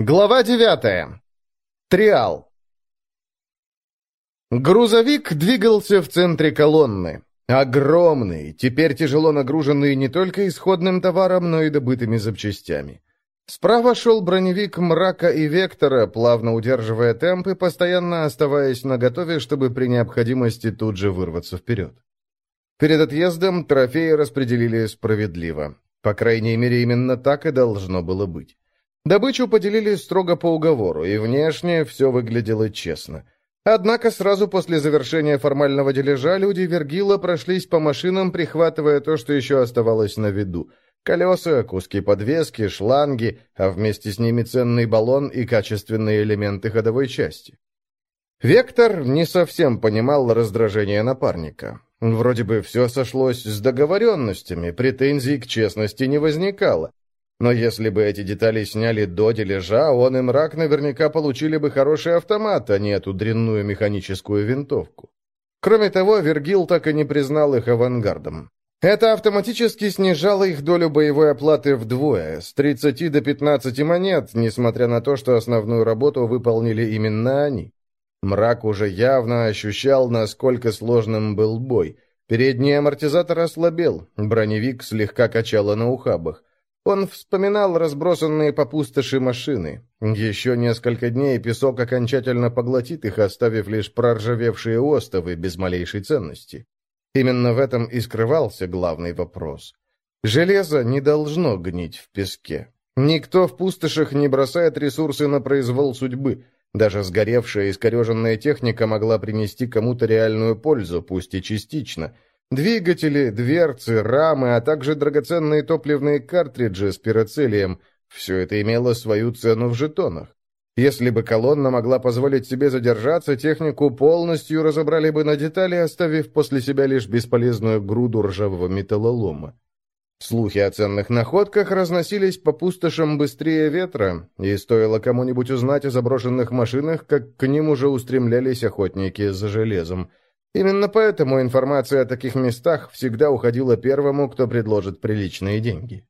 Глава девятая. Триал. Грузовик двигался в центре колонны. Огромный, теперь тяжело нагруженный не только исходным товаром, но и добытыми запчастями. Справа шел броневик Мрака и Вектора, плавно удерживая темп и постоянно оставаясь наготове, чтобы при необходимости тут же вырваться вперед. Перед отъездом трофеи распределили справедливо. По крайней мере, именно так и должно было быть. Добычу поделили строго по уговору, и внешне все выглядело честно. Однако сразу после завершения формального дележа люди Вергила прошлись по машинам, прихватывая то, что еще оставалось на виду. Колеса, куски подвески, шланги, а вместе с ними ценный баллон и качественные элементы ходовой части. Вектор не совсем понимал раздражение напарника. Вроде бы все сошлось с договоренностями, претензий к честности не возникало. Но если бы эти детали сняли до дележа, он и мрак наверняка получили бы хороший автомат, а не эту дрянную механическую винтовку. Кроме того, Вергил так и не признал их авангардом. Это автоматически снижало их долю боевой оплаты вдвое, с 30 до 15 монет, несмотря на то, что основную работу выполнили именно они. Мрак уже явно ощущал, насколько сложным был бой. Передний амортизатор ослабел, броневик слегка качало на ухабах. Он вспоминал разбросанные по пустоши машины. Еще несколько дней песок окончательно поглотит их, оставив лишь проржавевшие остовы без малейшей ценности. Именно в этом и скрывался главный вопрос. Железо не должно гнить в песке. Никто в пустошах не бросает ресурсы на произвол судьбы. Даже сгоревшая и искореженная техника могла принести кому-то реальную пользу, пусть и частично – Двигатели, дверцы, рамы, а также драгоценные топливные картриджи с пироцелием – все это имело свою цену в жетонах. Если бы колонна могла позволить себе задержаться, технику полностью разобрали бы на детали, оставив после себя лишь бесполезную груду ржавого металлолома. Слухи о ценных находках разносились по пустошам быстрее ветра, и стоило кому-нибудь узнать о заброшенных машинах, как к ним уже устремлялись охотники за железом – Именно поэтому информация о таких местах всегда уходила первому, кто предложит приличные деньги.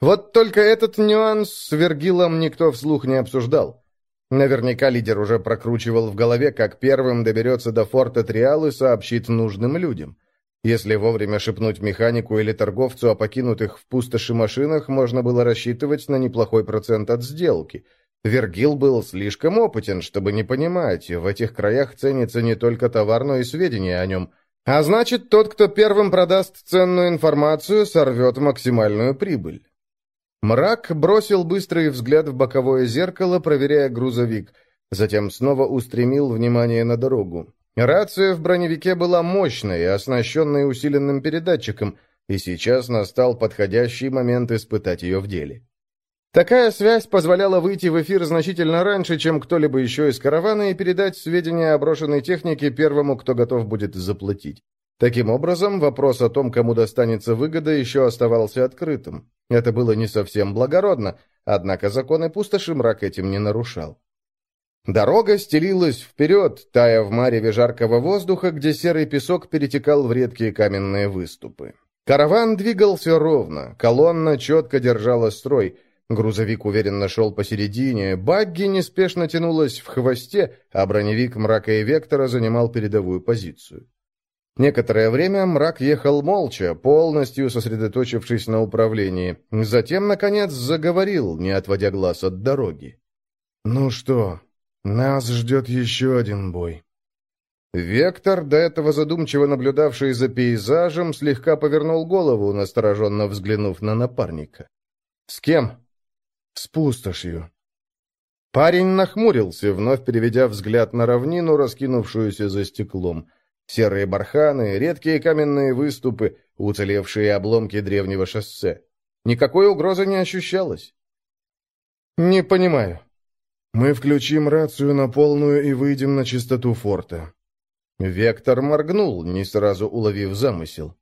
Вот только этот нюанс с Вергилом никто вслух не обсуждал. Наверняка лидер уже прокручивал в голове, как первым доберется до форта Триал и сообщит нужным людям. Если вовремя шепнуть механику или торговцу о покинутых в пустоши машинах, можно было рассчитывать на неплохой процент от сделки – Вергил был слишком опытен, чтобы не понимать, в этих краях ценится не только товар, но и сведения о нем. А значит, тот, кто первым продаст ценную информацию, сорвет максимальную прибыль. Мрак бросил быстрый взгляд в боковое зеркало, проверяя грузовик, затем снова устремил внимание на дорогу. Рация в броневике была мощной, оснащенной усиленным передатчиком, и сейчас настал подходящий момент испытать ее в деле. Такая связь позволяла выйти в эфир значительно раньше, чем кто-либо еще из каравана, и передать сведения о брошенной технике первому, кто готов будет заплатить. Таким образом, вопрос о том, кому достанется выгода, еще оставался открытым. Это было не совсем благородно, однако законы пустоши мрак этим не нарушал. Дорога стелилась вперед, тая в мареве жаркого воздуха, где серый песок перетекал в редкие каменные выступы. Караван двигался ровно, колонна четко держала строй – Грузовик уверенно шел посередине, багги неспешно тянулась в хвосте, а броневик мрака и вектора занимал передовую позицию. Некоторое время мрак ехал молча, полностью сосредоточившись на управлении. Затем, наконец, заговорил, не отводя глаз от дороги. «Ну что, нас ждет еще один бой». Вектор, до этого задумчиво наблюдавший за пейзажем, слегка повернул голову, настороженно взглянув на напарника. «С кем?» С пустошью. Парень нахмурился, вновь переведя взгляд на равнину, раскинувшуюся за стеклом. Серые барханы, редкие каменные выступы, уцелевшие обломки древнего шоссе. Никакой угрозы не ощущалось. «Не понимаю. Мы включим рацию на полную и выйдем на чистоту форта». Вектор моргнул, не сразу уловив замысел.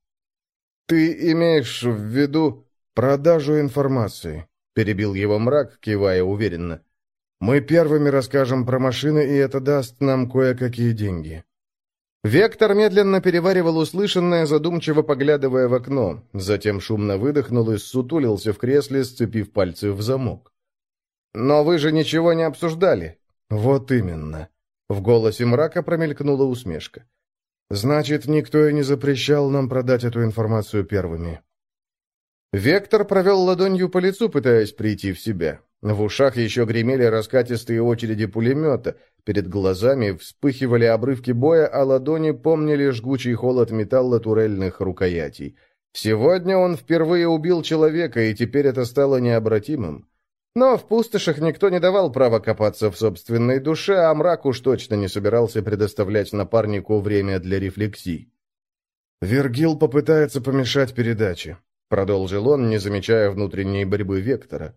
«Ты имеешь в виду продажу информации?» — перебил его мрак, кивая уверенно. «Мы первыми расскажем про машины, и это даст нам кое-какие деньги». Вектор медленно переваривал услышанное, задумчиво поглядывая в окно, затем шумно выдохнул и сутулился в кресле, сцепив пальцы в замок. Но вы же ничего не обсуждали». «Вот именно». В голосе мрака промелькнула усмешка. «Значит, никто и не запрещал нам продать эту информацию первыми». Вектор провел ладонью по лицу, пытаясь прийти в себя. В ушах еще гремели раскатистые очереди пулемета, перед глазами вспыхивали обрывки боя, а ладони помнили жгучий холод металла турельных рукоятей. Сегодня он впервые убил человека, и теперь это стало необратимым. Но в пустошах никто не давал права копаться в собственной душе, а мрак уж точно не собирался предоставлять напарнику время для рефлексий. «Вергил попытается помешать передаче», — продолжил он, не замечая внутренней борьбы Вектора.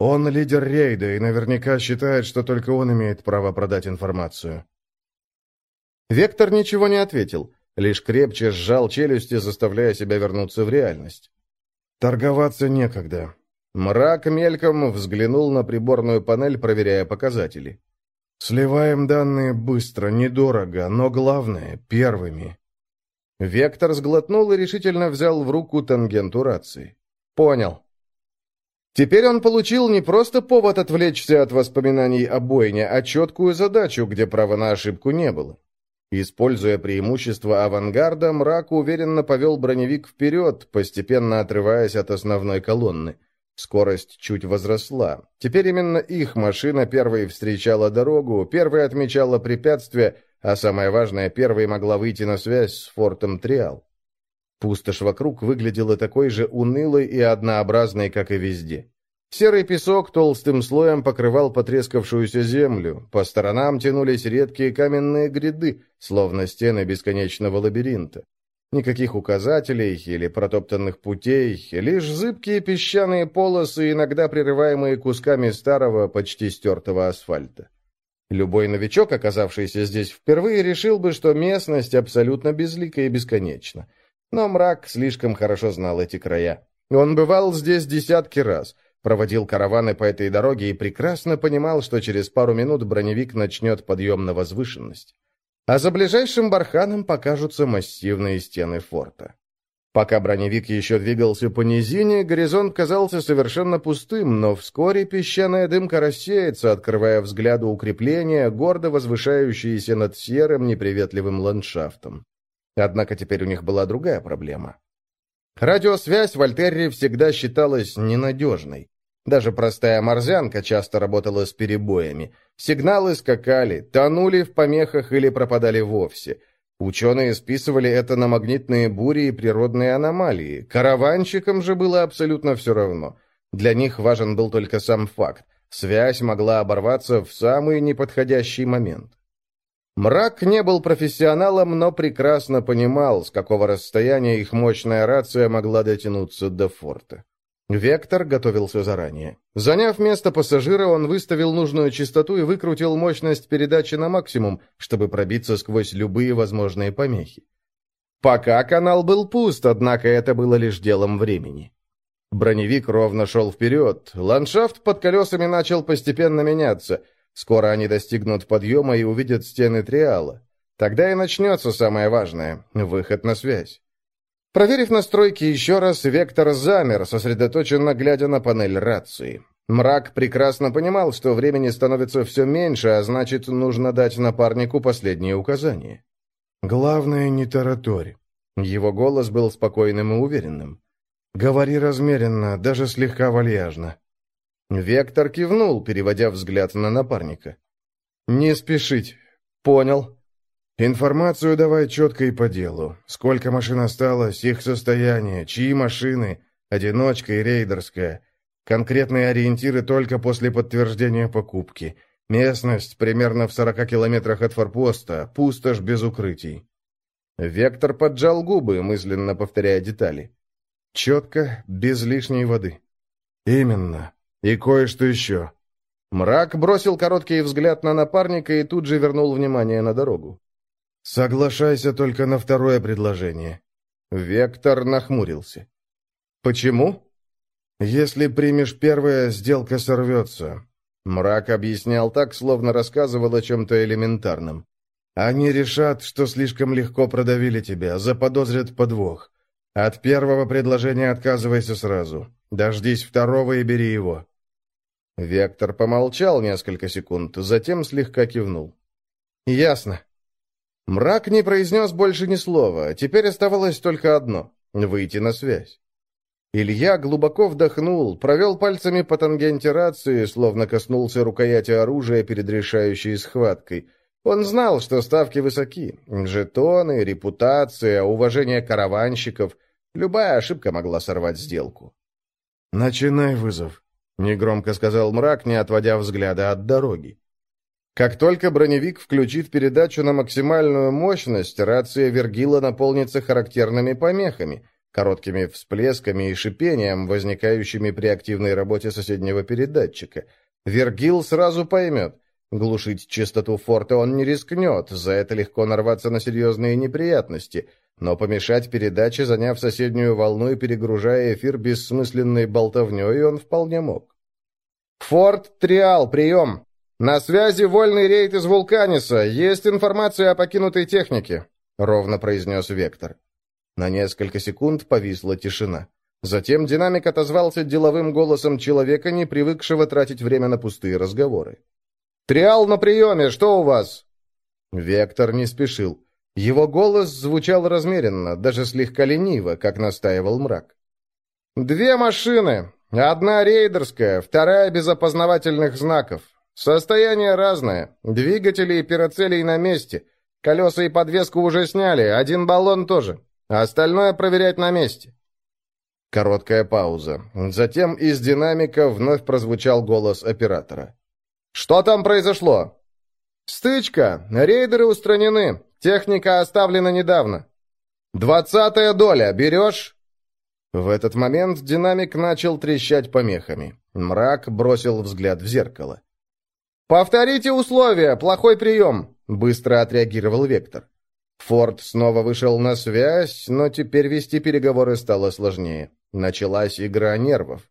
«Он лидер рейда и наверняка считает, что только он имеет право продать информацию». Вектор ничего не ответил, лишь крепче сжал челюсти, заставляя себя вернуться в реальность. «Торговаться некогда. Мрак мельком взглянул на приборную панель, проверяя показатели. «Сливаем данные быстро, недорого, но главное — первыми». Вектор сглотнул и решительно взял в руку тангенту рации. «Понял». Теперь он получил не просто повод отвлечься от воспоминаний о бойне, а четкую задачу, где права на ошибку не было. Используя преимущество авангарда, мрак уверенно повел броневик вперед, постепенно отрываясь от основной колонны. Скорость чуть возросла. Теперь именно их машина первой встречала дорогу, первой отмечала препятствия, а самое важное, первой могла выйти на связь с фортом Триал. Пустошь вокруг выглядела такой же унылой и однообразной, как и везде. Серый песок толстым слоем покрывал потрескавшуюся землю, по сторонам тянулись редкие каменные гряды, словно стены бесконечного лабиринта. Никаких указателей или протоптанных путей, лишь зыбкие песчаные полосы, иногда прерываемые кусками старого, почти стертого асфальта. Любой новичок, оказавшийся здесь впервые, решил бы, что местность абсолютно безлика и бесконечна. Но мрак слишком хорошо знал эти края. Он бывал здесь десятки раз, проводил караваны по этой дороге и прекрасно понимал, что через пару минут броневик начнет подъем на возвышенность а за ближайшим барханом покажутся массивные стены форта. Пока броневик еще двигался по низине, горизонт казался совершенно пустым, но вскоре песчаная дымка рассеется, открывая взгляду укрепления, гордо возвышающиеся над серым неприветливым ландшафтом. Однако теперь у них была другая проблема. Радиосвязь в Альтерре всегда считалась ненадежной. Даже простая морзянка часто работала с перебоями. Сигналы скакали, тонули в помехах или пропадали вовсе. Ученые списывали это на магнитные бури и природные аномалии. Караванщикам же было абсолютно все равно. Для них важен был только сам факт. Связь могла оборваться в самый неподходящий момент. Мрак не был профессионалом, но прекрасно понимал, с какого расстояния их мощная рация могла дотянуться до форта. Вектор готовился заранее. Заняв место пассажира, он выставил нужную частоту и выкрутил мощность передачи на максимум, чтобы пробиться сквозь любые возможные помехи. Пока канал был пуст, однако это было лишь делом времени. Броневик ровно шел вперед. Ландшафт под колесами начал постепенно меняться. Скоро они достигнут подъема и увидят стены Триала. Тогда и начнется самое важное — выход на связь. Проверив настройки еще раз, Вектор замер, сосредоточенно глядя на панель рации. Мрак прекрасно понимал, что времени становится все меньше, а значит, нужно дать напарнику последние указания. «Главное, не тараторь». Его голос был спокойным и уверенным. «Говори размеренно, даже слегка вальяжно». Вектор кивнул, переводя взгляд на напарника. «Не спешить. Понял». «Информацию давай четко и по делу. Сколько машин осталось, их состояние, чьи машины, одиночка и рейдерская. Конкретные ориентиры только после подтверждения покупки. Местность примерно в 40 километрах от форпоста, пустошь без укрытий». Вектор поджал губы, мысленно повторяя детали. «Четко, без лишней воды». «Именно. И кое-что еще». Мрак бросил короткий взгляд на напарника и тут же вернул внимание на дорогу. «Соглашайся только на второе предложение». Вектор нахмурился. «Почему?» «Если примешь первое, сделка сорвется». Мрак объяснял так, словно рассказывал о чем-то элементарном. «Они решат, что слишком легко продавили тебя, заподозрят подвох. От первого предложения отказывайся сразу. Дождись второго и бери его». Вектор помолчал несколько секунд, затем слегка кивнул. «Ясно». Мрак не произнес больше ни слова, теперь оставалось только одно — выйти на связь. Илья глубоко вдохнул, провел пальцами по тангенте рации, словно коснулся рукояти оружия перед решающей схваткой. Он знал, что ставки высоки. Жетоны, репутация, уважение караванщиков. Любая ошибка могла сорвать сделку. «Начинай вызов», — негромко сказал мрак, не отводя взгляда от дороги. Как только броневик включит передачу на максимальную мощность, рация Вергила наполнится характерными помехами, короткими всплесками и шипением, возникающими при активной работе соседнего передатчика. Вергил сразу поймет — Глушить частоту форта он не рискнет, за это легко нарваться на серьезные неприятности, но помешать передаче, заняв соседнюю волну и перегружая эфир бессмысленной болтовней, он вполне мог. «Форт Триал, прием! На связи вольный рейд из Вулканиса, есть информация о покинутой технике», — ровно произнес Вектор. На несколько секунд повисла тишина. Затем динамик отозвался деловым голосом человека, не привыкшего тратить время на пустые разговоры. «Триал на приеме, что у вас?» Вектор не спешил. Его голос звучал размеренно, даже слегка лениво, как настаивал мрак. «Две машины. Одна рейдерская, вторая без опознавательных знаков. Состояние разное. Двигатели и пироцелей на месте. Колеса и подвеску уже сняли, один баллон тоже. Остальное проверять на месте». Короткая пауза. Затем из динамика вновь прозвучал голос оператора. «Что там произошло?» «Стычка. Рейдеры устранены. Техника оставлена недавно». «Двадцатая доля. Берешь?» В этот момент динамик начал трещать помехами. Мрак бросил взгляд в зеркало. «Повторите условия. Плохой прием», — быстро отреагировал Вектор. Форд снова вышел на связь, но теперь вести переговоры стало сложнее. Началась игра нервов.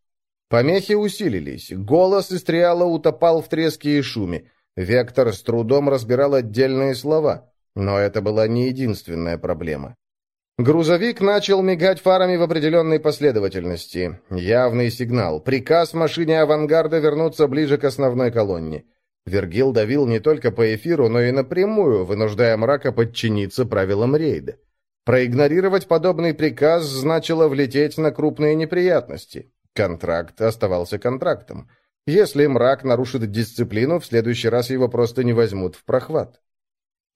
Помехи усилились, голос из триала утопал в треске и шуме. Вектор с трудом разбирал отдельные слова, но это была не единственная проблема. Грузовик начал мигать фарами в определенной последовательности. Явный сигнал. Приказ машине авангарда вернуться ближе к основной колонне. Вергил давил не только по эфиру, но и напрямую, вынуждая мрака подчиниться правилам рейда. Проигнорировать подобный приказ значило влететь на крупные неприятности. Контракт оставался контрактом. Если мрак нарушит дисциплину, в следующий раз его просто не возьмут в прохват.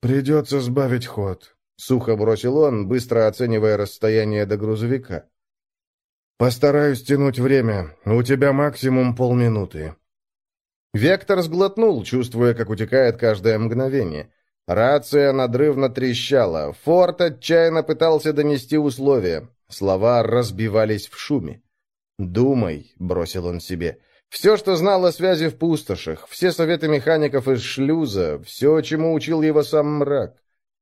«Придется сбавить ход», — сухо бросил он, быстро оценивая расстояние до грузовика. «Постараюсь тянуть время. У тебя максимум полминуты». Вектор сглотнул, чувствуя, как утекает каждое мгновение. Рация надрывно трещала. Форд отчаянно пытался донести условия. Слова разбивались в шуме. «Думай», — бросил он себе, — «все, что знал о связи в пустошах, все советы механиков из шлюза, все, чему учил его сам мрак.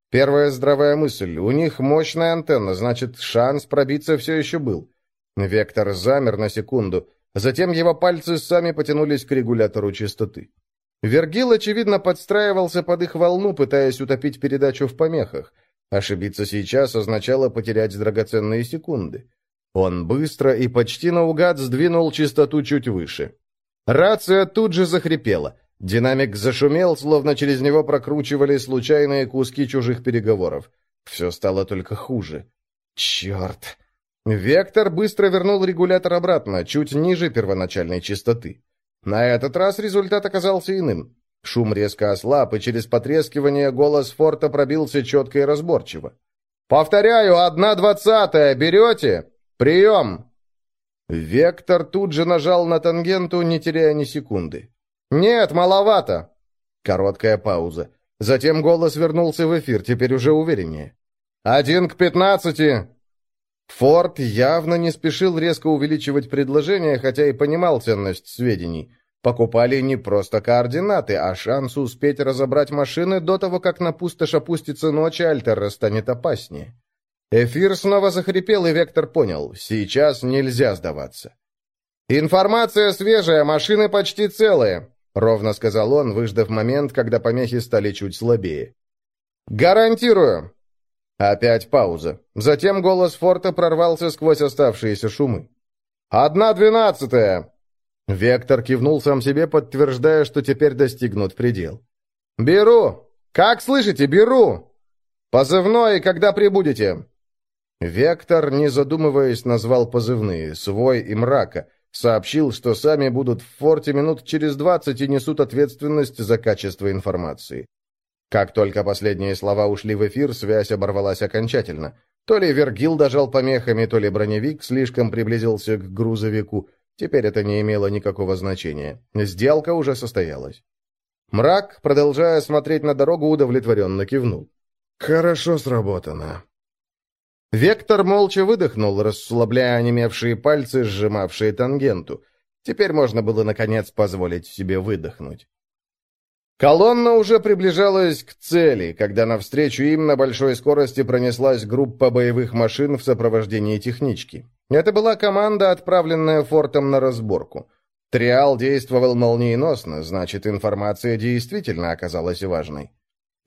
Первая здравая мысль — у них мощная антенна, значит, шанс пробиться все еще был». Вектор замер на секунду, затем его пальцы сами потянулись к регулятору частоты. Вергил, очевидно, подстраивался под их волну, пытаясь утопить передачу в помехах. Ошибиться сейчас означало потерять драгоценные секунды. Он быстро и почти наугад сдвинул частоту чуть выше. Рация тут же захрипела. Динамик зашумел, словно через него прокручивали случайные куски чужих переговоров. Все стало только хуже. Черт! Вектор быстро вернул регулятор обратно, чуть ниже первоначальной частоты. На этот раз результат оказался иным. Шум резко ослаб, и через потрескивание голос форта пробился четко и разборчиво. «Повторяю, одна двадцатая, берете?» «Прием!» Вектор тут же нажал на тангенту, не теряя ни секунды. «Нет, маловато!» Короткая пауза. Затем голос вернулся в эфир, теперь уже увереннее. «Один к пятнадцати!» Форд явно не спешил резко увеличивать предложение, хотя и понимал ценность сведений. Покупали не просто координаты, а шанс успеть разобрать машины до того, как на пустошь опустится ночь, и Альтера станет опаснее. Эфир снова захрипел, и Вектор понял, сейчас нельзя сдаваться. «Информация свежая, машины почти целые», — ровно сказал он, выждав момент, когда помехи стали чуть слабее. «Гарантирую!» Опять пауза. Затем голос Форта прорвался сквозь оставшиеся шумы. «Одна двенадцатая!» Вектор кивнул сам себе, подтверждая, что теперь достигнут предел. «Беру! Как слышите, беру! Позывной, когда прибудете?» Вектор, не задумываясь, назвал позывные «Свой» и «Мрака», сообщил, что сами будут в форте минут через двадцать и несут ответственность за качество информации. Как только последние слова ушли в эфир, связь оборвалась окончательно. То ли Вергил дожал помехами, то ли броневик слишком приблизился к грузовику. Теперь это не имело никакого значения. Сделка уже состоялась. Мрак, продолжая смотреть на дорогу, удовлетворенно кивнул. «Хорошо сработано». Вектор молча выдохнул, расслабляя онемевшие пальцы, сжимавшие тангенту. Теперь можно было, наконец, позволить себе выдохнуть. Колонна уже приближалась к цели, когда навстречу им на большой скорости пронеслась группа боевых машин в сопровождении технички. Это была команда, отправленная фортом на разборку. Триал действовал молниеносно, значит, информация действительно оказалась важной.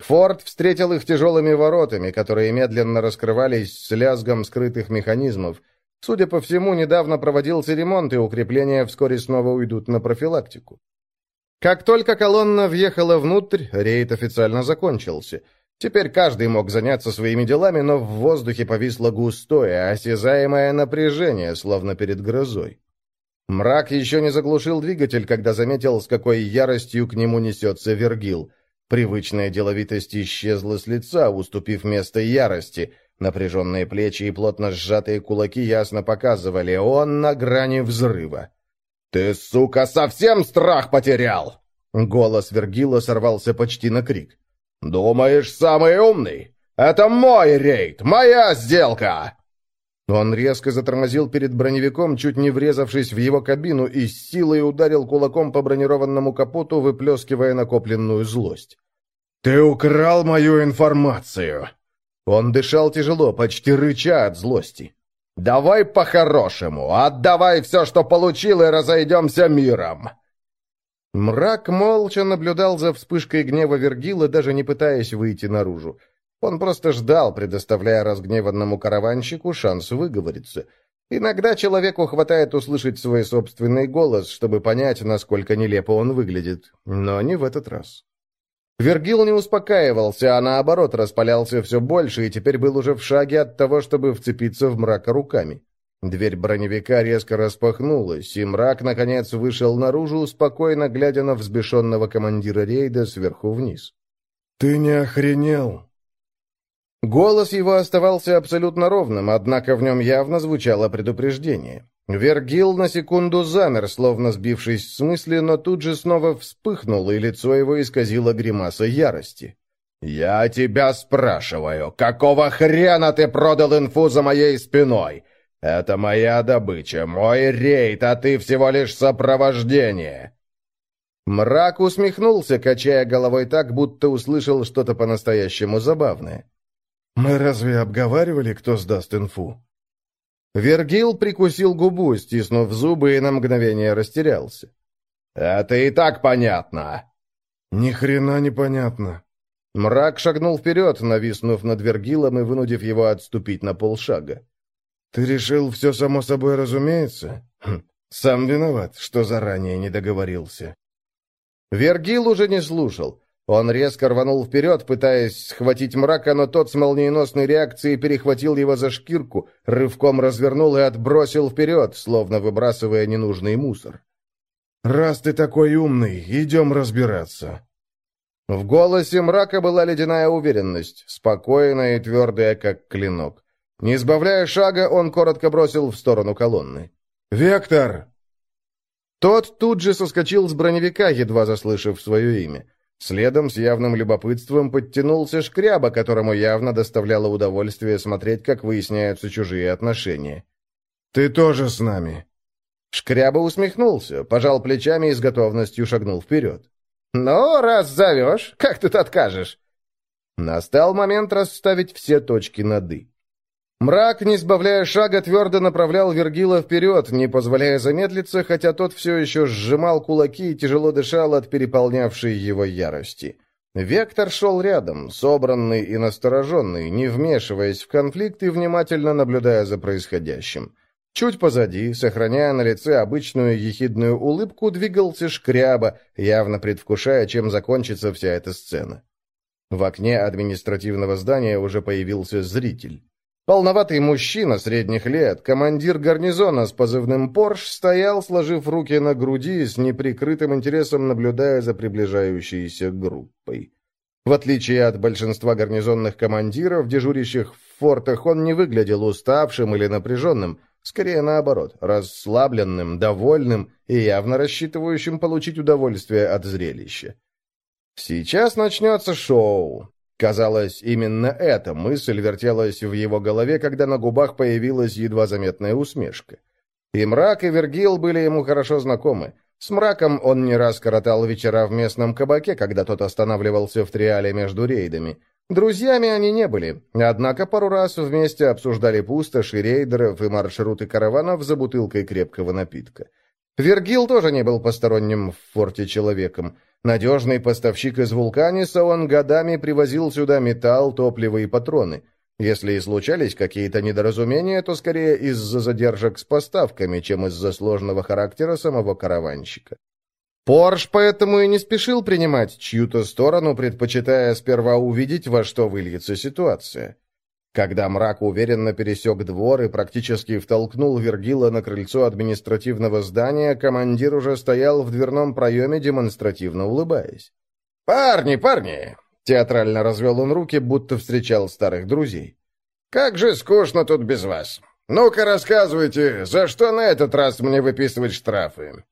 Форт встретил их тяжелыми воротами, которые медленно раскрывались с лязгом скрытых механизмов. Судя по всему, недавно проводился ремонт, и укрепления вскоре снова уйдут на профилактику. Как только колонна въехала внутрь, рейд официально закончился. Теперь каждый мог заняться своими делами, но в воздухе повисло густое, осязаемое напряжение, словно перед грозой. Мрак еще не заглушил двигатель, когда заметил, с какой яростью к нему несется Вергил. Привычная деловитость исчезла с лица, уступив место ярости. Напряженные плечи и плотно сжатые кулаки ясно показывали, он на грани взрыва. «Ты, сука, совсем страх потерял!» Голос Вергила сорвался почти на крик. «Думаешь, самый умный? Это мой рейд, моя сделка!» Он резко затормозил перед броневиком, чуть не врезавшись в его кабину, и с силой ударил кулаком по бронированному капоту, выплескивая накопленную злость. «Ты украл мою информацию!» Он дышал тяжело, почти рыча от злости. «Давай по-хорошему, отдавай все, что получил, и разойдемся миром!» Мрак молча наблюдал за вспышкой гнева Вергила, даже не пытаясь выйти наружу. Он просто ждал, предоставляя разгневанному караванщику шанс выговориться. Иногда человеку хватает услышать свой собственный голос, чтобы понять, насколько нелепо он выглядит. Но не в этот раз. Вергил не успокаивался, а наоборот распалялся все больше и теперь был уже в шаге от того, чтобы вцепиться в мрака руками. Дверь броневика резко распахнулась, и мрак, наконец, вышел наружу, спокойно глядя на взбешенного командира рейда сверху вниз. «Ты не охренел?» Голос его оставался абсолютно ровным, однако в нем явно звучало предупреждение. Вергил на секунду замер, словно сбившись с мысли, но тут же снова вспыхнул, и лицо его исказило гримаса ярости. «Я тебя спрашиваю, какого хрена ты продал инфу за моей спиной? Это моя добыча, мой рейд, а ты всего лишь сопровождение!» Мрак усмехнулся, качая головой так, будто услышал что-то по-настоящему забавное. «Мы разве обговаривали, кто сдаст инфу?» Вергил прикусил губу, стиснув зубы, и на мгновение растерялся. «Это и так понятно!» «Ни хрена не понятно!» Мрак шагнул вперед, нависнув над Вергилом и вынудив его отступить на полшага. «Ты решил, все само собой разумеется? Хм, сам виноват, что заранее не договорился». Вергил уже не слушал. Он резко рванул вперед, пытаясь схватить мрака, но тот с молниеносной реакцией перехватил его за шкирку, рывком развернул и отбросил вперед, словно выбрасывая ненужный мусор. «Раз ты такой умный, идем разбираться». В голосе мрака была ледяная уверенность, спокойная и твердая, как клинок. Не сбавляя шага, он коротко бросил в сторону колонны. «Вектор!» Тот тут же соскочил с броневика, едва заслышав свое имя. Следом с явным любопытством подтянулся шкряба, которому явно доставляло удовольствие смотреть, как выясняются чужие отношения. «Ты тоже с нами?» Шкряба усмехнулся, пожал плечами и с готовностью шагнул вперед. «Ну, раз зовешь, как тут откажешь?» Настал момент расставить все точки над «и». Мрак, не сбавляя шага, твердо направлял Вергила вперед, не позволяя замедлиться, хотя тот все еще сжимал кулаки и тяжело дышал от переполнявшей его ярости. Вектор шел рядом, собранный и настороженный, не вмешиваясь в конфликт и внимательно наблюдая за происходящим. Чуть позади, сохраняя на лице обычную ехидную улыбку, двигался шкряба, явно предвкушая, чем закончится вся эта сцена. В окне административного здания уже появился зритель. Полноватый мужчина средних лет, командир гарнизона с позывным «Порш», стоял, сложив руки на груди, с неприкрытым интересом наблюдая за приближающейся группой. В отличие от большинства гарнизонных командиров, дежурящих в фортах, он не выглядел уставшим или напряженным – Скорее наоборот, расслабленным, довольным и явно рассчитывающим получить удовольствие от зрелища. Сейчас начнется шоу. Казалось, именно эта мысль вертелась в его голове, когда на губах появилась едва заметная усмешка. И мрак, и Вергил были ему хорошо знакомы. С мраком он не раз коротал вечера в местном кабаке, когда тот останавливался в триале между рейдами. Друзьями они не были, однако пару раз вместе обсуждали пустоши рейдеров и маршруты караванов за бутылкой крепкого напитка. Вергил тоже не был посторонним в форте человеком. Надежный поставщик из Вулканиса, он годами привозил сюда металл, топливо и патроны. Если и случались какие-то недоразумения, то скорее из-за задержек с поставками, чем из-за сложного характера самого караванщика. Порш поэтому и не спешил принимать чью-то сторону, предпочитая сперва увидеть, во что выльется ситуация. Когда мрак уверенно пересек двор и практически втолкнул Вергила на крыльцо административного здания, командир уже стоял в дверном проеме, демонстративно улыбаясь. «Парни, парни!» — театрально развел он руки, будто встречал старых друзей. «Как же скучно тут без вас! Ну-ка рассказывайте, за что на этот раз мне выписывать штрафы?»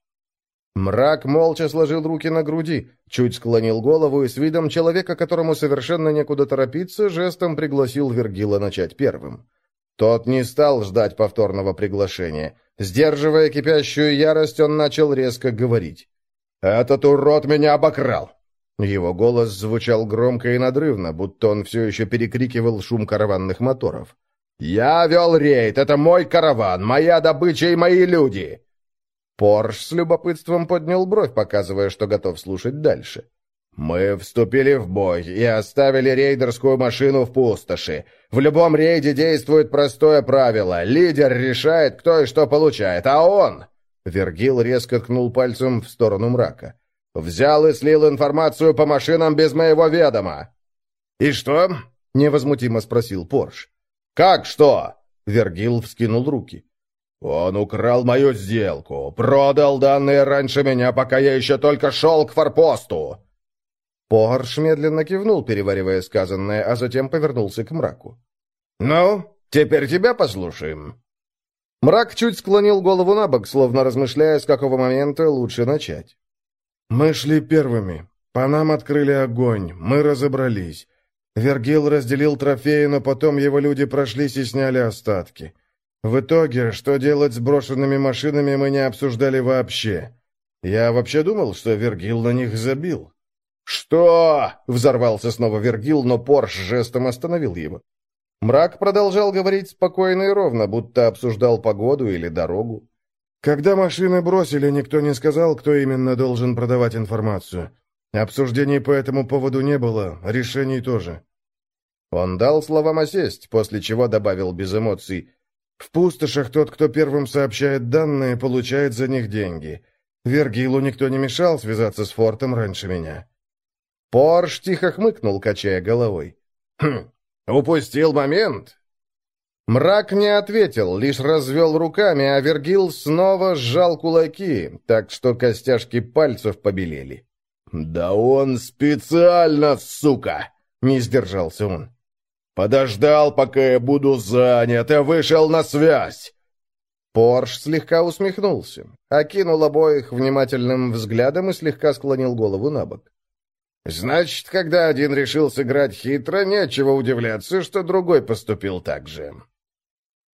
Мрак молча сложил руки на груди, чуть склонил голову и с видом человека, которому совершенно некуда торопиться, жестом пригласил Вергила начать первым. Тот не стал ждать повторного приглашения. Сдерживая кипящую ярость, он начал резко говорить. «Этот урод меня обокрал!» Его голос звучал громко и надрывно, будто он все еще перекрикивал шум караванных моторов. «Я вел рейд, это мой караван, моя добыча и мои люди!» Порш с любопытством поднял бровь, показывая, что готов слушать дальше. «Мы вступили в бой и оставили рейдерскую машину в пустоши. В любом рейде действует простое правило. Лидер решает, кто и что получает, а он...» Вергил резко ткнул пальцем в сторону мрака. «Взял и слил информацию по машинам без моего ведома». «И что?» — невозмутимо спросил Порш. «Как что?» — Вергил вскинул руки. Он украл мою сделку, продал данные раньше меня, пока я еще только шел к форпосту!» Порш медленно кивнул, переваривая сказанное, а затем повернулся к мраку. «Ну, теперь тебя послушаем». Мрак чуть склонил голову на бок, словно размышляя, с какого момента лучше начать. «Мы шли первыми. По нам открыли огонь. Мы разобрались. Вергил разделил трофеи, но потом его люди прошлись и сняли остатки. В итоге, что делать с брошенными машинами, мы не обсуждали вообще. Я вообще думал, что Вергил на них забил. «Что?» — взорвался снова Вергил, но Порш жестом остановил его. Мрак продолжал говорить спокойно и ровно, будто обсуждал погоду или дорогу. Когда машины бросили, никто не сказал, кто именно должен продавать информацию. Обсуждений по этому поводу не было, решений тоже. Он дал словам осесть, после чего добавил без эмоций — в пустошах тот, кто первым сообщает данные, получает за них деньги. Вергилу никто не мешал связаться с фортом раньше меня. Порш тихо хмыкнул, качая головой. «Хм, упустил момент?» Мрак не ответил, лишь развел руками, а Вергил снова сжал кулаки, так что костяшки пальцев побелели. «Да он специально, сука!» — не сдержался он. Подождал, пока я буду занят, и вышел на связь!» Порш слегка усмехнулся, окинул обоих внимательным взглядом и слегка склонил голову на бок. «Значит, когда один решил сыграть хитро, нечего удивляться, что другой поступил так же».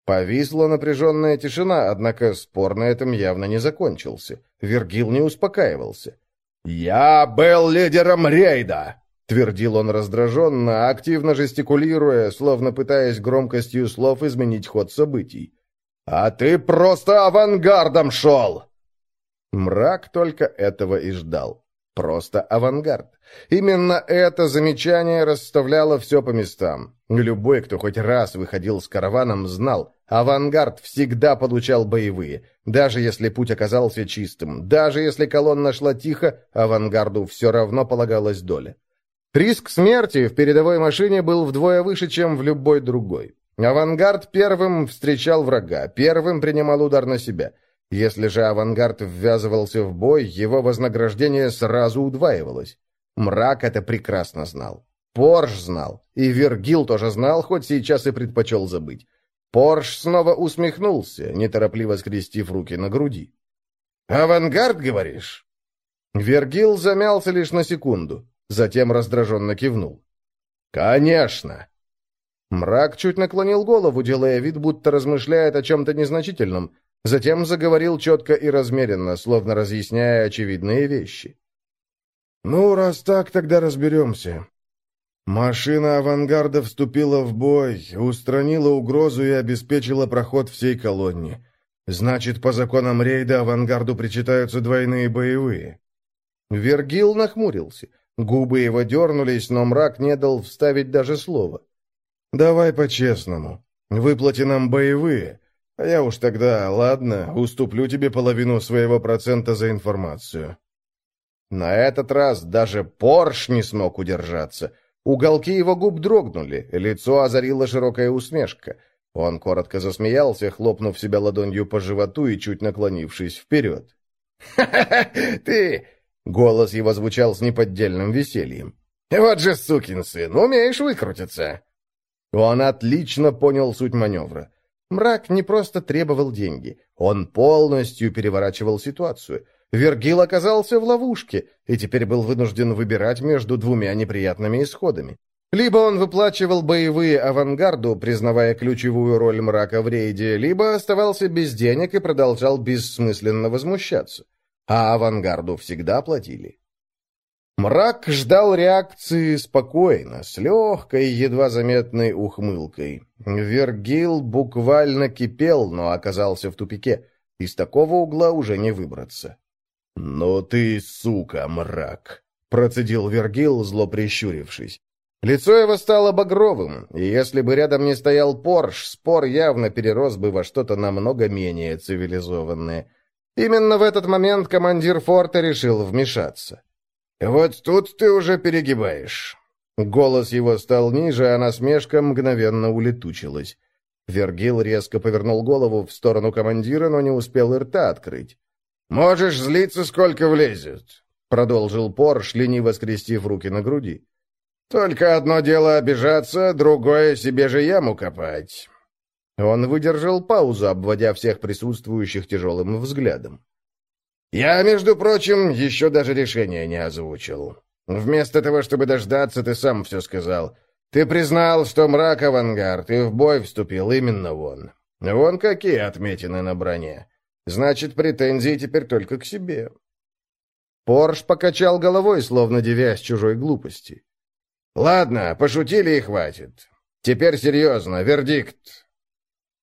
Повисла напряженная тишина, однако спор на этом явно не закончился. Вергил не успокаивался. «Я был лидером рейда!» Твердил он раздраженно, активно жестикулируя, словно пытаясь громкостью слов изменить ход событий. «А ты просто авангардом шел!» Мрак только этого и ждал. Просто авангард. Именно это замечание расставляло все по местам. Любой, кто хоть раз выходил с караваном, знал, авангард всегда получал боевые. Даже если путь оказался чистым, даже если колонна шла тихо, авангарду все равно полагалась доля. Риск смерти в передовой машине был вдвое выше, чем в любой другой. Авангард первым встречал врага, первым принимал удар на себя – если же авангард ввязывался в бой, его вознаграждение сразу удваивалось. Мрак это прекрасно знал. Порш знал. И Вергил тоже знал, хоть сейчас и предпочел забыть. Порш снова усмехнулся, неторопливо скрестив руки на груди. «Авангард, говоришь?» Вергил замялся лишь на секунду, затем раздраженно кивнул. «Конечно!» Мрак чуть наклонил голову, делая вид, будто размышляет о чем-то незначительном, Затем заговорил четко и размеренно, словно разъясняя очевидные вещи. «Ну, раз так, тогда разберемся. Машина авангарда вступила в бой, устранила угрозу и обеспечила проход всей колонне. Значит, по законам рейда авангарду причитаются двойные боевые». Вергил нахмурился. Губы его дернулись, но мрак не дал вставить даже слова. «Давай по-честному. Выплати нам боевые, а я уж тогда, ладно, уступлю тебе половину своего процента за информацию. На этот раз даже Порш не смог удержаться. Уголки его губ дрогнули, лицо озарила широкая усмешка. Он коротко засмеялся, хлопнув себя ладонью по животу и чуть наклонившись вперед. «Ха-ха-ха! Ты...» — голос его звучал с неподдельным весельем. «Вот же сукин сын, умеешь выкрутиться!» Он отлично понял суть маневра. Мрак не просто требовал деньги, он полностью переворачивал ситуацию. Вергил оказался в ловушке и теперь был вынужден выбирать между двумя неприятными исходами. Либо он выплачивал боевые авангарду, признавая ключевую роль мрака в рейде, либо оставался без денег и продолжал бессмысленно возмущаться. А авангарду всегда платили. Мрак ждал реакции спокойно, с легкой, едва заметной ухмылкой. Вергил буквально кипел, но оказался в тупике. Из такого угла уже не выбраться. «Ну ты, сука, мрак!» — процедил Вергил, зло прищурившись. Лицо его стало багровым, и если бы рядом не стоял Порш, спор явно перерос бы во что-то намного менее цивилизованное. Именно в этот момент командир форта решил вмешаться. «Вот тут ты уже перегибаешь». Голос его стал ниже, а насмешка мгновенно улетучилась. Вергил резко повернул голову в сторону командира, но не успел и рта открыть. «Можешь злиться, сколько влезет», — продолжил Порш, лениво скрестив руки на груди. «Только одно дело обижаться, другое себе же яму копать». Он выдержал паузу, обводя всех присутствующих тяжелым взглядом. Я, между прочим, еще даже решение не озвучил. Вместо того, чтобы дождаться, ты сам все сказал. Ты признал, что мрак авангард, и в бой вступил именно он. Вон какие отметины на броне. Значит, претензии теперь только к себе. Порш покачал головой, словно девясь чужой глупости. «Ладно, пошутили и хватит. Теперь серьезно, вердикт».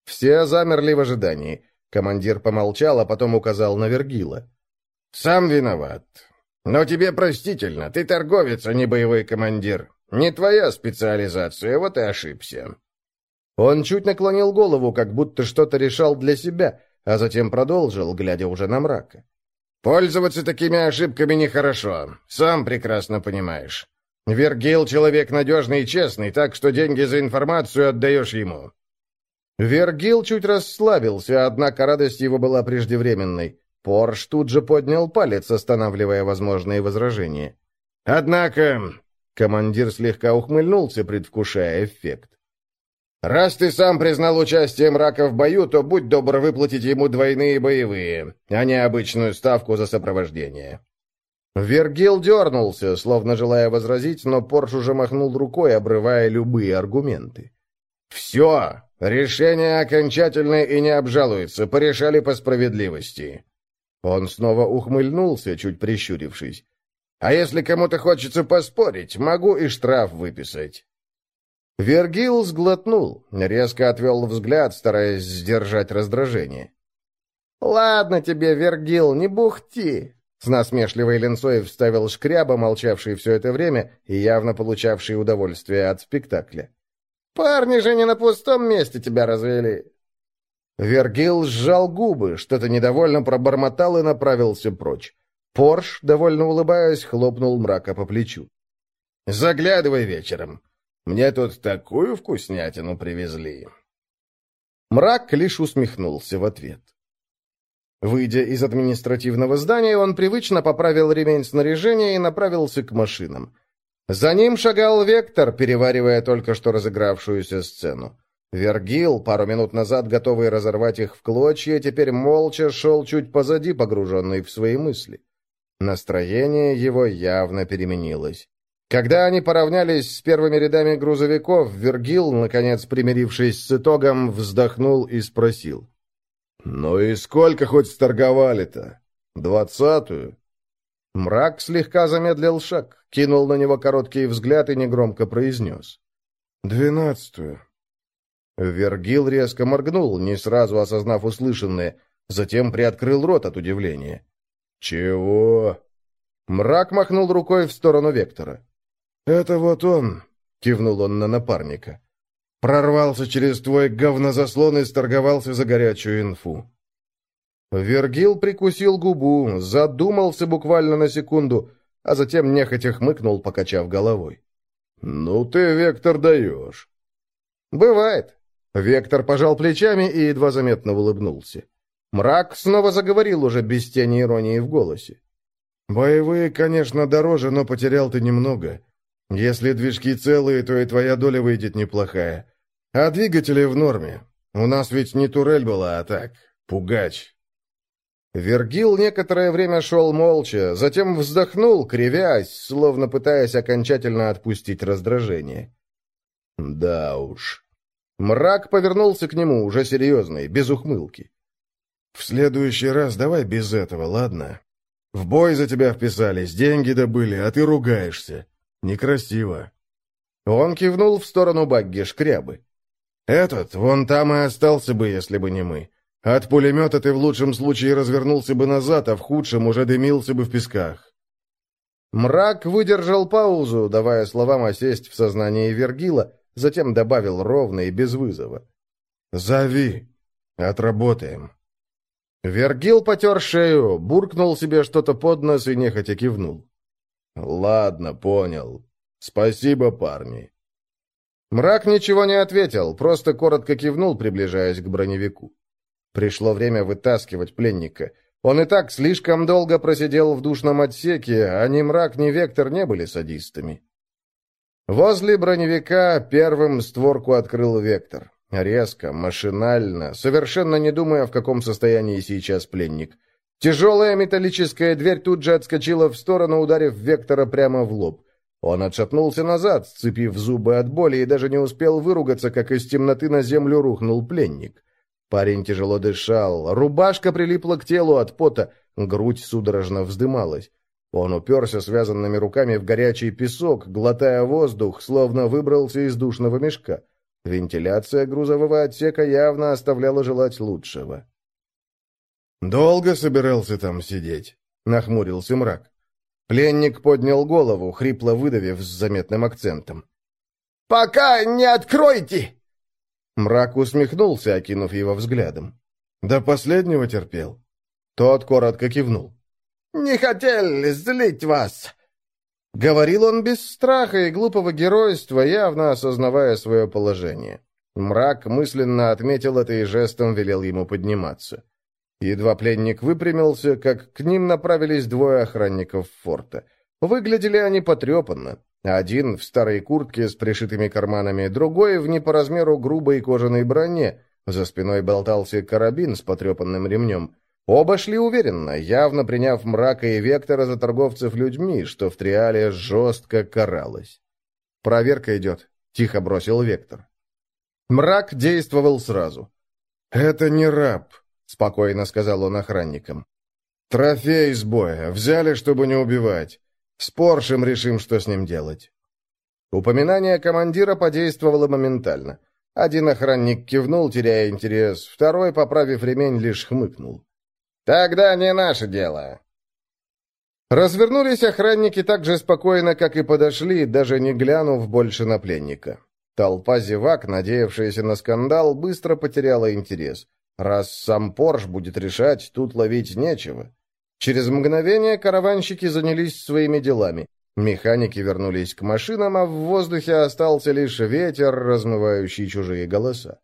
Все замерли в ожидании. Командир помолчал, а потом указал на Вергила. «Сам виноват. Но тебе простительно, ты торговец, а не боевой командир. Не твоя специализация, вот и ошибся». Он чуть наклонил голову, как будто что-то решал для себя, а затем продолжил, глядя уже на мрака. «Пользоваться такими ошибками нехорошо, сам прекрасно понимаешь. Вергил — человек надежный и честный, так что деньги за информацию отдаешь ему». Вергил чуть расслабился, однако радость его была преждевременной. Порш тут же поднял палец, останавливая возможные возражения. «Однако...» — командир слегка ухмыльнулся, предвкушая эффект. «Раз ты сам признал участие мрака в бою, то будь добр выплатить ему двойные боевые, а не обычную ставку за сопровождение». Вергил дернулся, словно желая возразить, но Порш уже махнул рукой, обрывая любые аргументы. «Все! Решение окончательное и не обжалуется, порешали по справедливости». Он снова ухмыльнулся, чуть прищурившись. «А если кому-то хочется поспорить, могу и штраф выписать». Вергил сглотнул, резко отвел взгляд, стараясь сдержать раздражение. «Ладно тебе, Вергил, не бухти. С насмешливой линцой вставил шкряба, молчавший все это время и явно получавший удовольствие от спектакля. «Парни же не на пустом месте тебя развели!» Вергил сжал губы, что-то недовольно пробормотал и направился прочь. Порш, довольно улыбаясь, хлопнул мрака по плечу. «Заглядывай вечером. Мне тут такую вкуснятину привезли». Мрак лишь усмехнулся в ответ. Выйдя из административного здания, он привычно поправил ремень снаряжения и направился к машинам. За ним шагал Вектор, переваривая только что разыгравшуюся сцену. Вергил, пару минут назад готовый разорвать их в клочья, теперь молча шел чуть позади, погруженный в свои мысли. Настроение его явно переменилось. Когда они поравнялись с первыми рядами грузовиков, Вергил, наконец примирившись с итогом, вздохнул и спросил. «Ну и сколько хоть сторговали-то? Двадцатую?» Мрак слегка замедлил шаг, кинул на него короткий взгляд и негромко произнес. «Двенадцатую». Вергил резко моргнул, не сразу осознав услышанное, затем приоткрыл рот от удивления. «Чего?» Мрак махнул рукой в сторону Вектора. «Это вот он», — кивнул он на напарника. Прорвался через твой говнозаслон и сторговался за горячую инфу. Вергил прикусил губу, задумался буквально на секунду, а затем нехотя хмыкнул, покачав головой. «Ну ты, Вектор, даешь». «Бывает». Вектор пожал плечами и едва заметно улыбнулся. Мрак снова заговорил уже без тени иронии в голосе. «Боевые, конечно, дороже, но потерял ты немного. Если движки целые, то и твоя доля выйдет неплохая. А двигатели в норме. У нас ведь не турель была, а так, пугач. Вергил некоторое время шел молча, затем вздохнул, кривясь, словно пытаясь окончательно отпустить раздражение. Да уж. Мрак повернулся к нему, уже серьезный, без ухмылки. «В следующий раз давай без этого, ладно? В бой за тебя вписались, деньги добыли, а ты ругаешься. Некрасиво». Он кивнул в сторону Багги Шкрябы. Этот вон там и остался бы, если бы не мы. От пулемета ты в лучшем случае развернулся бы назад, а в худшем уже дымился бы в песках. Мрак выдержал паузу, давая словам осесть в сознании Вергила, затем добавил ровно и без вызова. «Зови. Отработаем». Вергил потер шею, буркнул себе что-то под нос и нехотя кивнул. «Ладно, понял. Спасибо, парни. Мрак ничего не ответил, просто коротко кивнул, приближаясь к броневику. Пришло время вытаскивать пленника. Он и так слишком долго просидел в душном отсеке, а ни мрак, ни вектор не были садистами. Возле броневика первым створку открыл вектор. Резко, машинально, совершенно не думая, в каком состоянии сейчас пленник. Тяжелая металлическая дверь тут же отскочила в сторону, ударив вектора прямо в лоб. Он отшатнулся назад, сцепив зубы от боли, и даже не успел выругаться, как из темноты на землю рухнул пленник. Парень тяжело дышал, рубашка прилипла к телу от пота, грудь судорожно вздымалась. Он уперся связанными руками в горячий песок, глотая воздух, словно выбрался из душного мешка. Вентиляция грузового отсека явно оставляла желать лучшего. «Долго собирался там сидеть?» — нахмурился мрак. Пленник поднял голову, хрипло выдавив с заметным акцентом. «Пока не откройте!» Мрак усмехнулся, окинув его взглядом. «До последнего терпел?» Тот коротко кивнул. «Не хотел злить вас!» Говорил он без страха и глупого геройства, явно осознавая свое положение. Мрак мысленно отметил это и жестом велел ему подниматься. Едва пленник выпрямился, как к ним направились двое охранников форта. Выглядели они потрепанно. Один в старой куртке с пришитыми карманами, другой в не по размеру грубой кожаной броне. За спиной болтался карабин с потрепанным ремнем. Оба шли уверенно, явно приняв мрака и вектора за торговцев людьми, что в Триале жестко каралось. «Проверка идет», — тихо бросил вектор. Мрак действовал сразу. «Это не раб», — спокойно сказал он охранникам. «Трофей из боя. Взяли, чтобы не убивать. С Поршем решим, что с ним делать». Упоминание командира подействовало моментально. Один охранник кивнул, теряя интерес, второй, поправив ремень, лишь хмыкнул. «Тогда не наше дело», Развернулись охранники так же спокойно, как и подошли, даже не глянув больше на пленника. Толпа зевак, надеявшаяся на скандал, быстро потеряла интерес. Раз сам Порш будет решать, тут ловить нечего. Через мгновение караванщики занялись своими делами. Механики вернулись к машинам, а в воздухе остался лишь ветер, размывающий чужие голоса.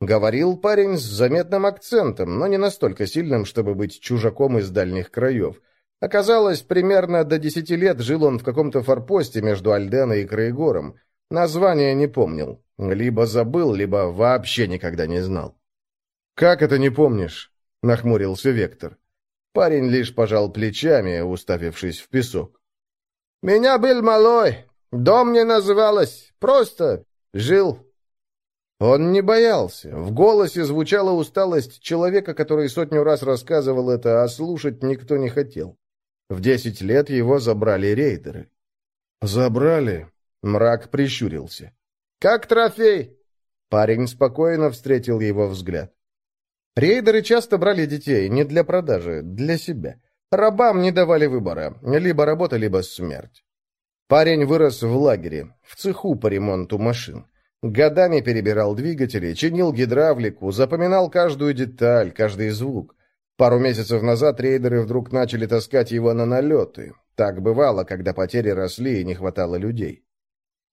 Говорил парень с заметным акцентом, но не настолько сильным, чтобы быть чужаком из дальних краев. Оказалось, примерно до десяти лет жил он в каком-то форпосте между Альденой и Краегором. Название не помнил. Либо забыл, либо вообще никогда не знал. «Как это не помнишь?» — нахмурился Вектор. Парень лишь пожал плечами, уставившись в песок. «Меня был малой. Дом не называлось. Просто жил». Он не боялся. В голосе звучала усталость человека, который сотню раз рассказывал это, а слушать никто не хотел. В десять лет его забрали рейдеры. «Забрали?» — мрак прищурился. «Как трофей?» Парень спокойно встретил его взгляд. Рейдеры часто брали детей не для продажи, для себя. Рабам не давали выбора, либо работа, либо смерть. Парень вырос в лагере, в цеху по ремонту машин. Годами перебирал двигатели, чинил гидравлику, запоминал каждую деталь, каждый звук. Пару месяцев назад рейдеры вдруг начали таскать его на налеты. Так бывало, когда потери росли и не хватало людей.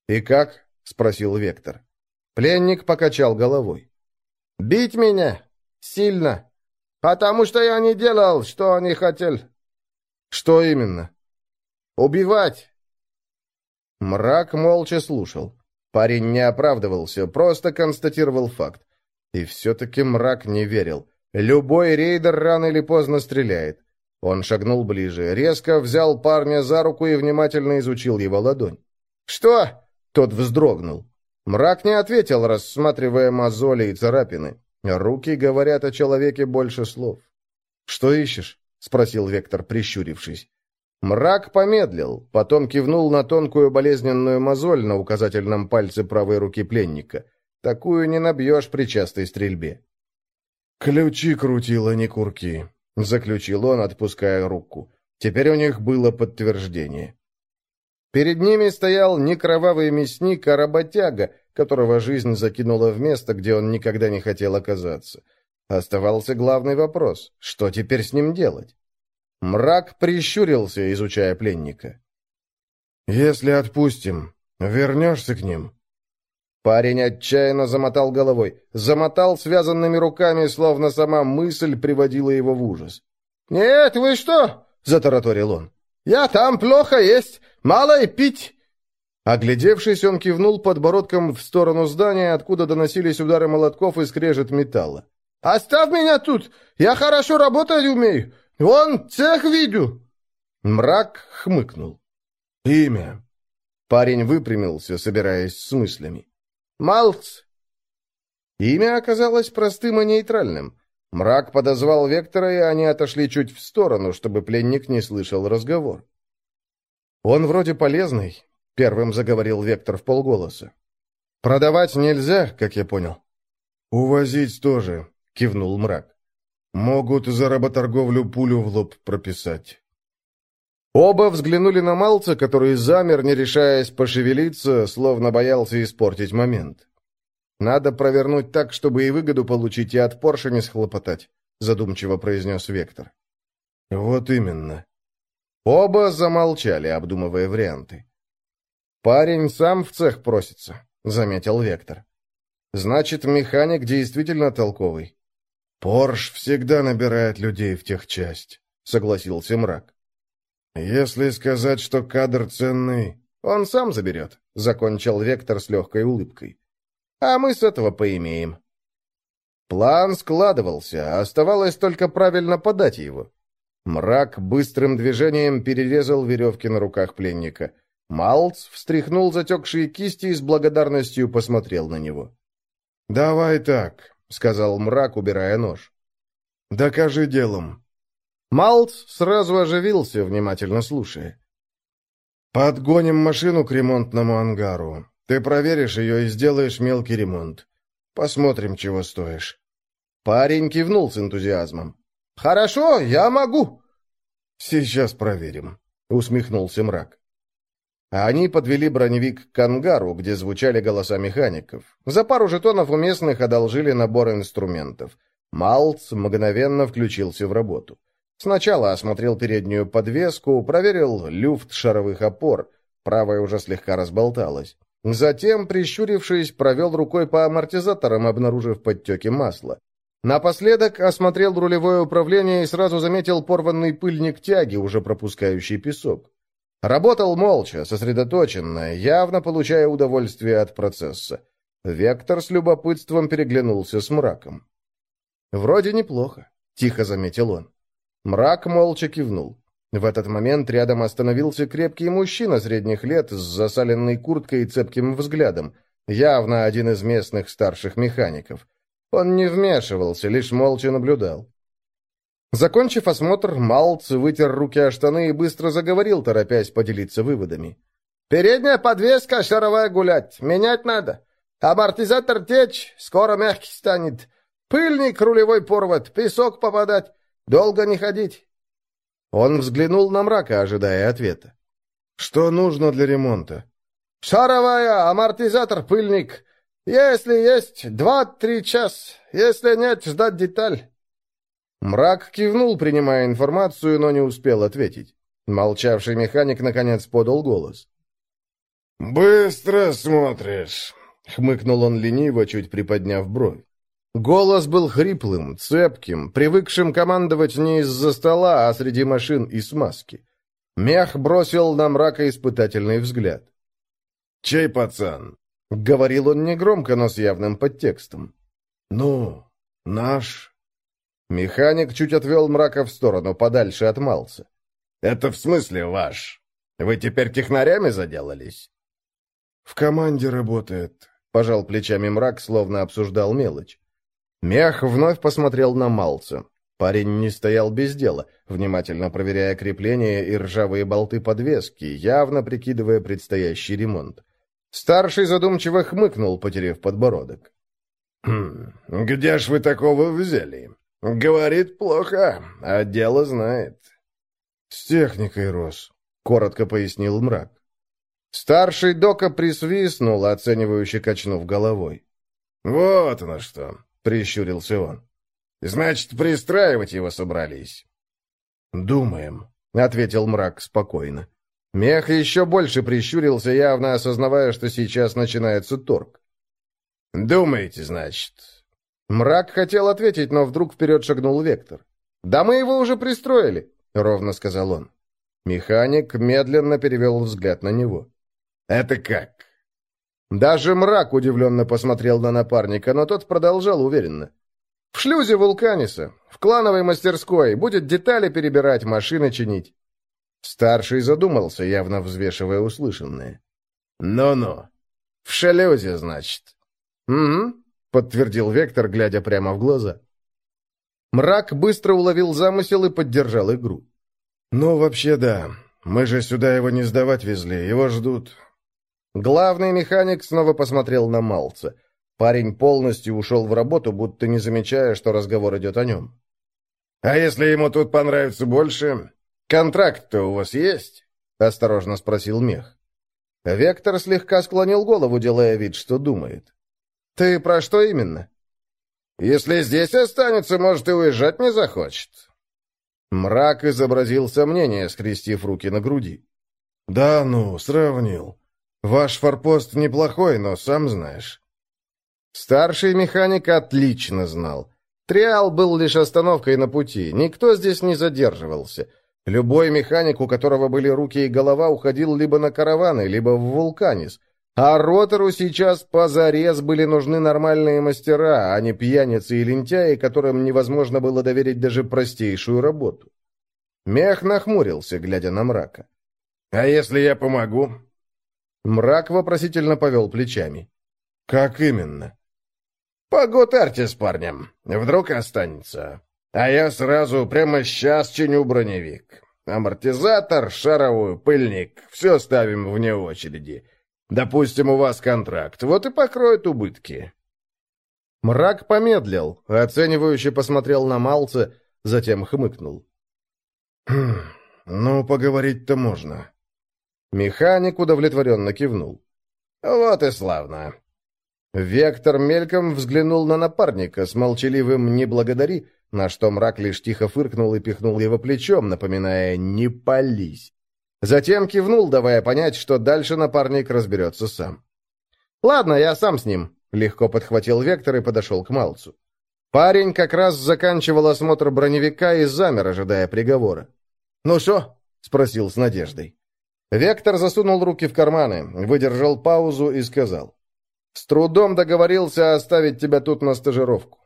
«И как?» — спросил Вектор. Пленник покачал головой. «Бить меня? Сильно. Потому что я не делал, что они хотели. Что именно? Убивать. Мрак молча слушал. Парень не оправдывался, просто констатировал факт. И все-таки мрак не верил. Любой рейдер рано или поздно стреляет. Он шагнул ближе, резко взял парня за руку и внимательно изучил его ладонь. «Что?» Тот вздрогнул. Мрак не ответил, рассматривая мозоли и царапины. Руки говорят о человеке больше слов. «Что ищешь?» — спросил Вектор, прищурившись. Мрак помедлил, потом кивнул на тонкую болезненную мозоль на указательном пальце правой руки пленника. Такую не набьешь при частой стрельбе. «Ключи крутила, не курки», — заключил он, отпуская руку. Теперь у них было подтверждение. Перед ними стоял не кровавый мясник, а работяга, которого жизнь закинула в место, где он никогда не хотел оказаться. Оставался главный вопрос — что теперь с ним делать? Мрак прищурился, изучая пленника. «Если отпустим, вернешься к ним?» Парень отчаянно замотал головой, замотал связанными руками, словно сама мысль приводила его в ужас. «Нет, вы что?» — затараторил он. «Я там плохо есть, мало и пить. Оглядевшись, он кивнул подбородком в сторону здания, откуда доносились удары молотков и скрежет металла. «Оставь меня тут! Я хорошо работать умею! Вон, цех видю!» Мрак хмыкнул. «Имя?» Парень выпрямился, собираясь с мыслями. «Малц!» Имя оказалось простым и нейтральным. Мрак подозвал Вектора, и они отошли чуть в сторону, чтобы пленник не слышал разговор. «Он вроде полезный, — первым заговорил Вектор в полголоса. «Продавать нельзя, как я понял». «Увозить тоже», — кивнул мрак. «Могут за работорговлю пулю в лоб прописать». Оба взглянули на Малца, который замер, не решаясь пошевелиться, словно боялся испортить момент. «Надо провернуть так, чтобы и выгоду получить, и от Порша не схлопотать», — задумчиво произнес Вектор. «Вот именно». Оба замолчали, обдумывая варианты. «Парень сам в цех просится», — заметил Вектор. «Значит, механик действительно толковый». «Порш всегда набирает людей в техчасть», — согласился мрак. «Если сказать, что кадр ценный, он сам заберет», — закончил Вектор с легкой улыбкой. «А мы с этого поимеем». План складывался, оставалось только правильно подать его. Мрак быстрым движением перерезал веревки на руках пленника — Малц встряхнул затекшие кисти и с благодарностью посмотрел на него. «Давай так», — сказал мрак, убирая нож. «Докажи делом». Малц сразу оживился, внимательно слушая. «Подгоним машину к ремонтному ангару. Ты проверишь ее и сделаешь мелкий ремонт. Посмотрим, чего стоишь». Парень кивнул с энтузиазмом. «Хорошо, я могу». «Сейчас проверим». — усмехнулся мрак. Они подвели броневик к ангару, где звучали голоса механиков. За пару жетонов у местных одолжили набор инструментов. Малц мгновенно включился в работу. Сначала осмотрел переднюю подвеску, проверил люфт шаровых опор. Правая уже слегка разболталась. Затем, прищурившись, провел рукой по амортизаторам, обнаружив подтеки масла. Напоследок осмотрел рулевое управление и сразу заметил порванный пыльник тяги, уже пропускающий песок. Работал молча, сосредоточенно, явно получая удовольствие от процесса. Вектор с любопытством переглянулся с мраком. «Вроде неплохо», — тихо заметил он. Мрак молча кивнул. В этот момент рядом остановился крепкий мужчина средних лет с засаленной курткой и цепким взглядом, явно один из местных старших механиков. Он не вмешивался, лишь молча наблюдал. Закончив осмотр, Малц вытер руки о штаны и быстро заговорил, торопясь поделиться выводами. «Передняя подвеска шаровая гулять, менять надо. Амортизатор течь, скоро мягкий станет. Пыльник рулевой порват, песок попадать. Долго не ходить. Он взглянул на мрака, ожидая ответа. «Что нужно для ремонта?» «Шаровая, амортизатор, пыльник. Если есть, два-три час. Если нет, ждать деталь». Мрак кивнул, принимая информацию, но не успел ответить. Молчавший механик, наконец, подал голос. «Быстро смотришь», — хмыкнул он лениво, чуть приподняв бровь. Голос был хриплым, цепким, привыкшим командовать не из-за стола, а среди машин и смазки. Мех бросил на мрака испытательный взгляд. «Чей пацан?» — говорил он негромко, но с явным подтекстом. «Ну, наш...» Механик чуть отвел мрака в сторону, подальше отмался. «Это в смысле ваш? Вы теперь технарями заделались?» «В команде работает», — пожал плечами мрак, словно обсуждал мелочь. Мех вновь посмотрел на Малца. Парень не стоял без дела, внимательно проверяя крепления и ржавые болты подвески, явно прикидывая предстоящий ремонт. Старший задумчиво хмыкнул, потеряв подбородок. «Хм, «Где ж вы такого взяли? Говорит плохо, а дело знает». «С техникой рос», — коротко пояснил мрак. Старший Дока присвистнул, оценивающе качнув головой. «Вот на что прищурился он. «Значит, пристраивать его собрались?» «Думаем», — ответил мрак спокойно. Мех еще больше прищурился, явно осознавая, что сейчас начинается торг. «Думаете, значит?» Мрак хотел ответить, но вдруг вперед шагнул Вектор. «Да мы его уже пристроили», — ровно сказал он. Механик медленно перевел взгляд на него. «Это как?» Даже мрак удивленно посмотрел на напарника, но тот продолжал уверенно. «В шлюзе Вулканиса, в клановой мастерской, будет детали перебирать, машины чинить». Старший задумался, явно взвешивая услышанное. «Ну-ну, в шлюзе, значит». «Угу», — подтвердил Вектор, глядя прямо в глаза. Мрак быстро уловил замысел и поддержал игру. «Ну, вообще да. Мы же сюда его не сдавать везли, его ждут. Главный механик снова посмотрел на Малца. Парень полностью ушел в работу, будто не замечая, что разговор идет о нем. «А если ему тут понравится больше? Контракт-то у вас есть?» — осторожно спросил Мех. Вектор слегка склонил голову, делая вид, что думает. «Ты про что именно?» «Если здесь останется, может, и уезжать не захочет». Мрак изобразил сомнение, скрестив руки на груди. «Да ну, сравнил. Ваш форпост неплохой, но сам знаешь». Старший механик отлично знал. Триал был лишь остановкой на пути, никто здесь не задерживался. Любой механик, у которого были руки и голова, уходил либо на караваны, либо в вулканис. А ротору сейчас позарез были нужны нормальные мастера, а не пьяницы и лентяи, которым невозможно было доверить даже простейшую работу. Мех нахмурился, глядя на мрака. «А если я помогу?» Мрак вопросительно повел плечами. «Как именно?» «Погутарьте с парнем. Вдруг останется. А я сразу прямо сейчас чиню броневик. Амортизатор, шаровую, пыльник. Все ставим вне очереди. Допустим, у вас контракт. Вот и покроет убытки». Мрак помедлил, оценивающе посмотрел на Малца, затем хмыкнул. «Хм, Ну, поговорить-то можно». Механик удовлетворенно кивнул. «Вот и славно». Вектор мельком взглянул на напарника с молчаливым «не благодари», на что мрак лишь тихо фыркнул и пихнул его плечом, напоминая «не пались». Затем кивнул, давая понять, что дальше напарник разберется сам. «Ладно, я сам с ним», — легко подхватил Вектор и подошел к Малцу. Парень как раз заканчивал осмотр броневика и замер, ожидая приговора. «Ну что?» — спросил с надеждой. Вектор засунул руки в карманы, выдержал паузу и сказал. «С трудом договорился оставить тебя тут на стажировку».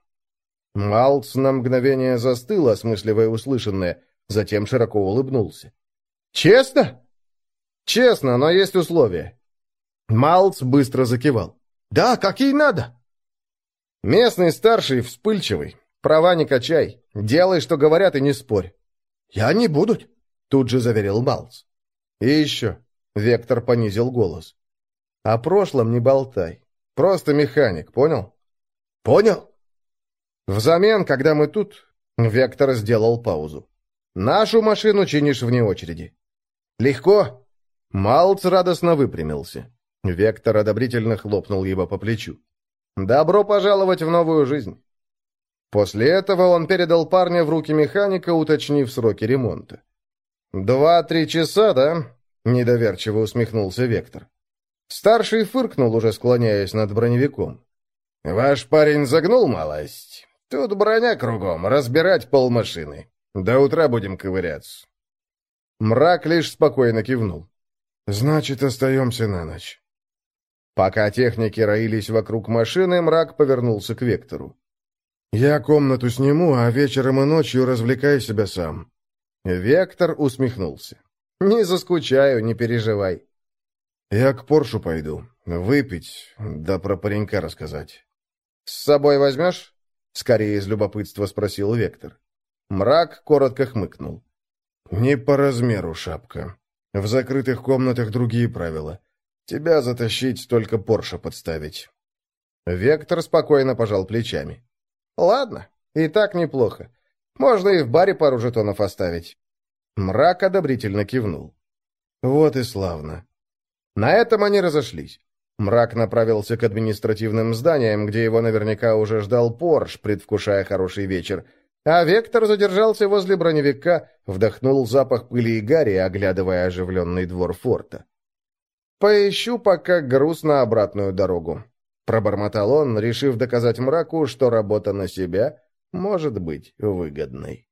Малц на мгновение застыл, осмысливая услышанное, затем широко улыбнулся. «Честно?» «Честно, но есть условия». Малц быстро закивал. «Да, какие надо?» «Местный старший вспыльчивый. Права не качай. Делай, что говорят, и не спорь». «Я не буду», — тут же заверил Малц. «И еще», — Вектор понизил голос. «О прошлом не болтай. Просто механик, понял?» «Понял». «Взамен, когда мы тут...» — Вектор сделал паузу. «Нашу машину чинишь вне очереди». «Легко?» Малц радостно выпрямился. Вектор одобрительно хлопнул его по плечу. «Добро пожаловать в новую жизнь!» После этого он передал парня в руки механика, уточнив сроки ремонта. «Два-три часа, да?» — недоверчиво усмехнулся Вектор. Старший фыркнул, уже склоняясь над броневиком. «Ваш парень загнул малость. Тут броня кругом, разбирать полмашины. До утра будем ковыряться». Мрак лишь спокойно кивнул. «Значит, остаемся на ночь». Пока техники роились вокруг машины, мрак повернулся к Вектору. «Я комнату сниму, а вечером и ночью развлекай себя сам». Вектор усмехнулся. «Не заскучаю, не переживай». «Я к Поршу пойду. Выпить, да про паренька рассказать». «С собой возьмешь?» — скорее из любопытства спросил Вектор. Мрак коротко хмыкнул. «Не по размеру, шапка. В закрытых комнатах другие правила. Тебя затащить, только Порша подставить». Вектор спокойно пожал плечами. «Ладно, и так неплохо. Можно и в баре пару жетонов оставить». Мрак одобрительно кивнул. «Вот и славно». На этом они разошлись. Мрак направился к административным зданиям, где его наверняка уже ждал Порш, предвкушая хороший вечер. А Вектор задержался возле броневика, вдохнул запах пыли и гари, оглядывая оживленный двор форта. «Поищу пока груз на обратную дорогу», — пробормотал он, решив доказать мраку, что работа на себя может быть выгодной.